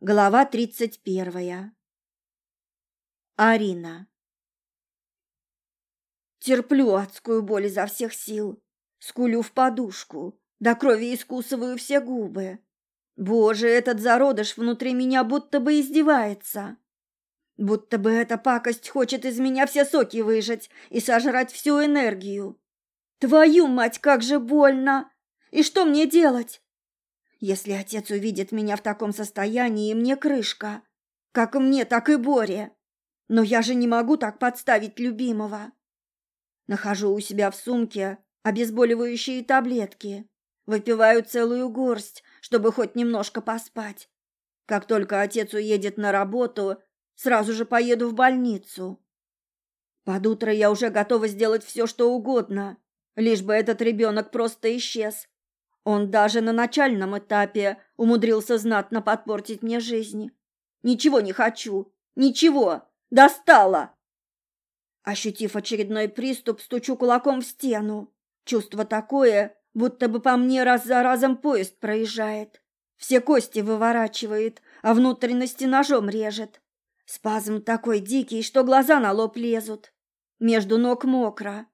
Глава тридцать первая. Арина. Терплю адскую боль изо всех сил, скулю в подушку, до крови искусываю все губы. Боже, этот зародыш внутри меня будто бы издевается. Будто бы эта пакость хочет из меня все соки выжать и сожрать всю энергию. Твою мать, как же больно! И что мне делать? Если отец увидит меня в таком состоянии, мне крышка. Как мне, так и Боре. Но я же не могу так подставить любимого. Нахожу у себя в сумке обезболивающие таблетки. Выпиваю целую горсть, чтобы хоть немножко поспать. Как только отец уедет на работу, сразу же поеду в больницу. Под утро я уже готова сделать все, что угодно, лишь бы этот ребенок просто исчез. Он даже на начальном этапе умудрился знатно подпортить мне жизнь. Ничего не хочу. Ничего. Достала. Ощутив очередной приступ, стучу кулаком в стену. Чувство такое, будто бы по мне раз за разом поезд проезжает. Все кости выворачивает, а внутренности ножом режет. Спазм такой дикий, что глаза на лоб лезут. Между ног мокро.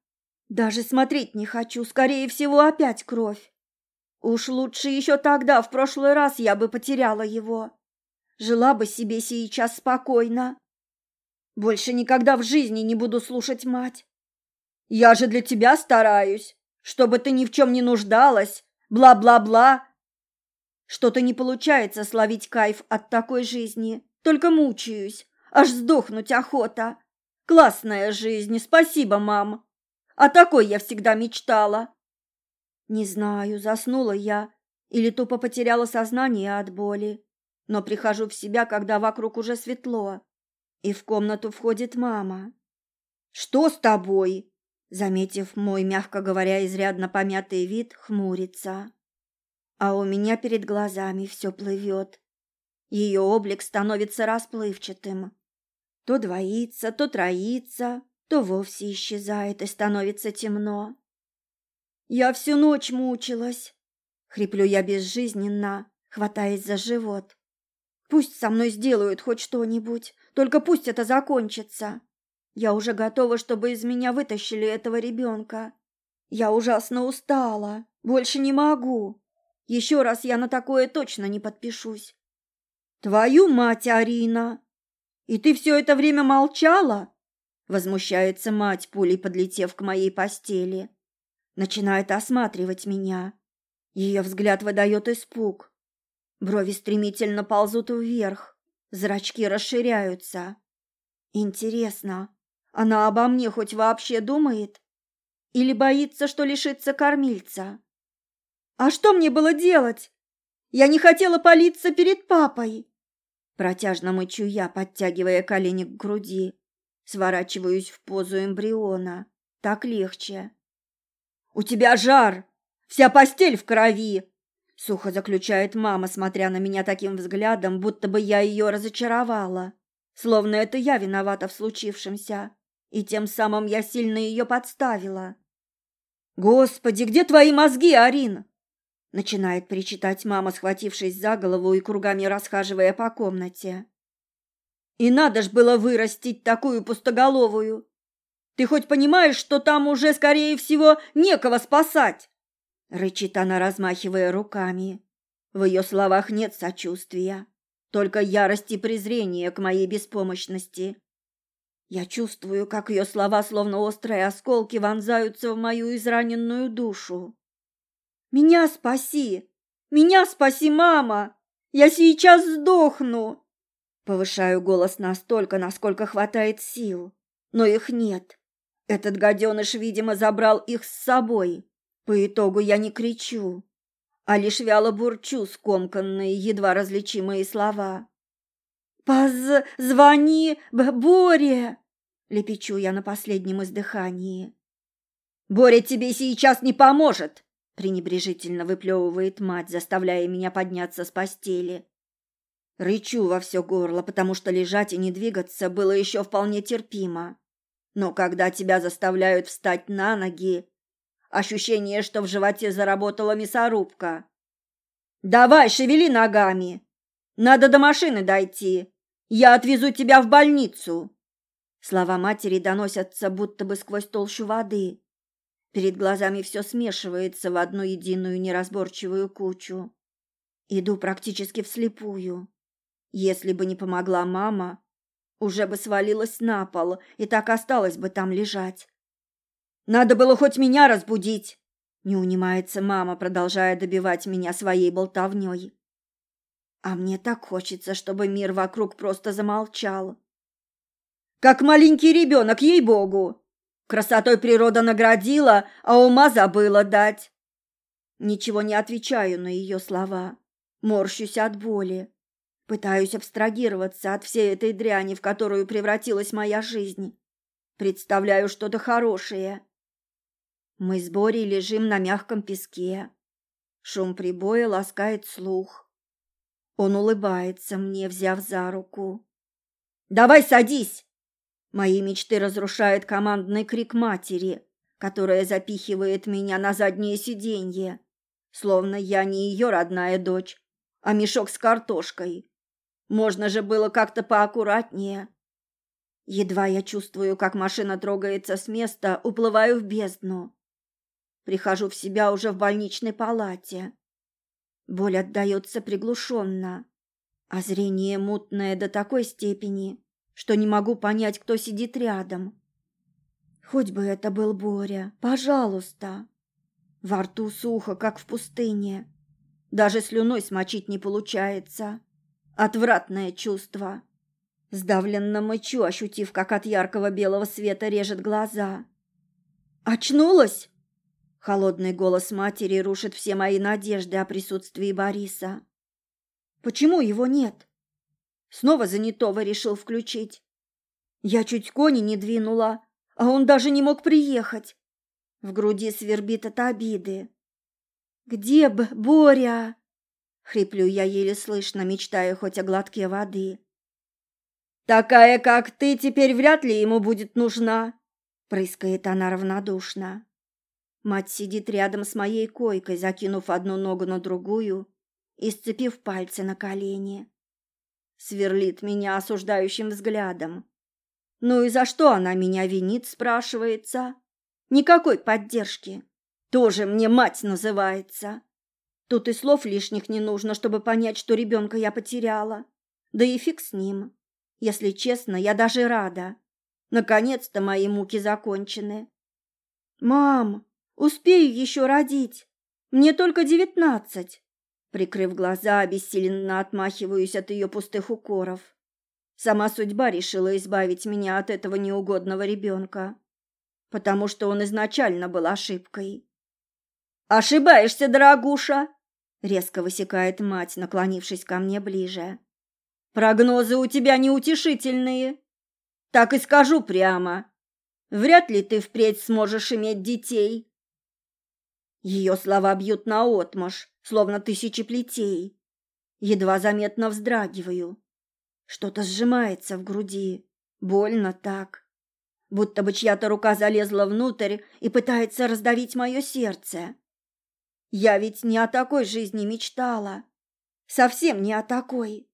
Даже смотреть не хочу, скорее всего, опять кровь. Уж лучше еще тогда, в прошлый раз, я бы потеряла его. Жила бы себе сейчас спокойно. Больше никогда в жизни не буду слушать мать. Я же для тебя стараюсь, чтобы ты ни в чем не нуждалась, бла-бла-бла. Что-то не получается словить кайф от такой жизни, только мучаюсь, аж сдохнуть охота. Классная жизнь, спасибо, мам. О такой я всегда мечтала. Не знаю, заснула я или тупо потеряла сознание от боли, но прихожу в себя, когда вокруг уже светло, и в комнату входит мама. «Что с тобой?» Заметив мой, мягко говоря, изрядно помятый вид, хмурится. А у меня перед глазами все плывет. Ее облик становится расплывчатым. То двоится, то троится, то вовсе исчезает и становится темно. Я всю ночь мучилась. Хриплю я безжизненно, хватаясь за живот. Пусть со мной сделают хоть что-нибудь, только пусть это закончится. Я уже готова, чтобы из меня вытащили этого ребенка. Я ужасно устала, больше не могу. Еще раз я на такое точно не подпишусь. Твою мать, Арина! И ты все это время молчала? Возмущается мать, пулей подлетев к моей постели начинает осматривать меня. Ее взгляд выдает испуг. Брови стремительно ползут вверх, зрачки расширяются. Интересно, она обо мне хоть вообще думает? Или боится, что лишится кормильца? А что мне было делать? Я не хотела палиться перед папой. Протяжно мычу я, подтягивая колени к груди. Сворачиваюсь в позу эмбриона. Так легче. «У тебя жар! Вся постель в крови!» Сухо заключает мама, смотря на меня таким взглядом, будто бы я ее разочаровала. Словно это я виновата в случившемся, и тем самым я сильно ее подставила. «Господи, где твои мозги, Арин?» Начинает причитать мама, схватившись за голову и кругами расхаживая по комнате. «И надо ж было вырастить такую пустоголовую! Ты хоть понимаешь, что там уже, скорее всего, некого спасать?» Рычит она, размахивая руками. В ее словах нет сочувствия, только ярость и презрение к моей беспомощности. Я чувствую, как ее слова, словно острые осколки, вонзаются в мою израненную душу. «Меня спаси! Меня спаси, мама! Я сейчас сдохну!» Повышаю голос настолько, насколько хватает сил, но их нет. Этот гаденыш, видимо, забрал их с собой. По итогу я не кричу, а лишь вяло бурчу скомканные, едва различимые слова. «Позвони Боре!» — лепечу я на последнем издыхании. «Боря тебе сейчас не поможет!» — пренебрежительно выплевывает мать, заставляя меня подняться с постели. Рычу во все горло, потому что лежать и не двигаться было еще вполне терпимо. Но когда тебя заставляют встать на ноги, ощущение, что в животе заработала мясорубка. «Давай, шевели ногами!» Надо до машины дойти. Я отвезу тебя в больницу. Слова матери доносятся будто бы сквозь толщу воды. Перед глазами все смешивается в одну единую неразборчивую кучу. Иду практически вслепую. Если бы не помогла мама, уже бы свалилась на пол и так осталась бы там лежать. Надо было хоть меня разбудить. Не унимается мама, продолжая добивать меня своей болтовней. А мне так хочется, чтобы мир вокруг просто замолчал. Как маленький ребенок, ей-богу! Красотой природа наградила, а ума забыла дать. Ничего не отвечаю на ее слова. Морщусь от боли. Пытаюсь абстрагироваться от всей этой дряни, в которую превратилась моя жизнь. Представляю что-то хорошее. Мы с Борей лежим на мягком песке. Шум прибоя ласкает слух. Он улыбается мне, взяв за руку. «Давай садись!» Мои мечты разрушает командный крик матери, которая запихивает меня на заднее сиденье, словно я не ее родная дочь, а мешок с картошкой. Можно же было как-то поаккуратнее. Едва я чувствую, как машина трогается с места, уплываю в бездну. Прихожу в себя уже в больничной палате. Боль отдается приглушенно, а зрение мутное до такой степени, что не могу понять, кто сидит рядом. Хоть бы это был Боря, пожалуйста. Во рту сухо, как в пустыне. Даже слюной смочить не получается. Отвратное чувство. Сдавленно мычу, ощутив, как от яркого белого света режет глаза. «Очнулась?» Холодный голос матери рушит все мои надежды о присутствии Бориса. «Почему его нет?» Снова занятого решил включить. Я чуть кони не двинула, а он даже не мог приехать. В груди свербит от обиды. «Где б Боря?» Хриплю я еле слышно, мечтая хоть о глотке воды. «Такая, как ты, теперь вряд ли ему будет нужна», — прыскает она равнодушно. Мать сидит рядом с моей койкой, закинув одну ногу на другую и сцепив пальцы на колени. Сверлит меня осуждающим взглядом. Ну и за что она меня винит, спрашивается? Никакой поддержки. Тоже мне мать называется. Тут и слов лишних не нужно, чтобы понять, что ребенка я потеряла. Да и фиг с ним. Если честно, я даже рада. Наконец-то мои муки закончены. «Мам, успею еще родить. Мне только девятнадцать». Прикрыв глаза, обессиленно отмахиваюсь от ее пустых укоров. Сама судьба решила избавить меня от этого неугодного ребенка, потому что он изначально был ошибкой. «Ошибаешься, дорогуша!» — резко высекает мать, наклонившись ко мне ближе. «Прогнозы у тебя неутешительные. Так и скажу прямо. Вряд ли ты впредь сможешь иметь детей». Ее слова бьют наотмашь, словно тысячи плетей. Едва заметно вздрагиваю. Что-то сжимается в груди. Больно так. Будто бы чья-то рука залезла внутрь и пытается раздавить мое сердце. Я ведь не о такой жизни мечтала. Совсем не о такой.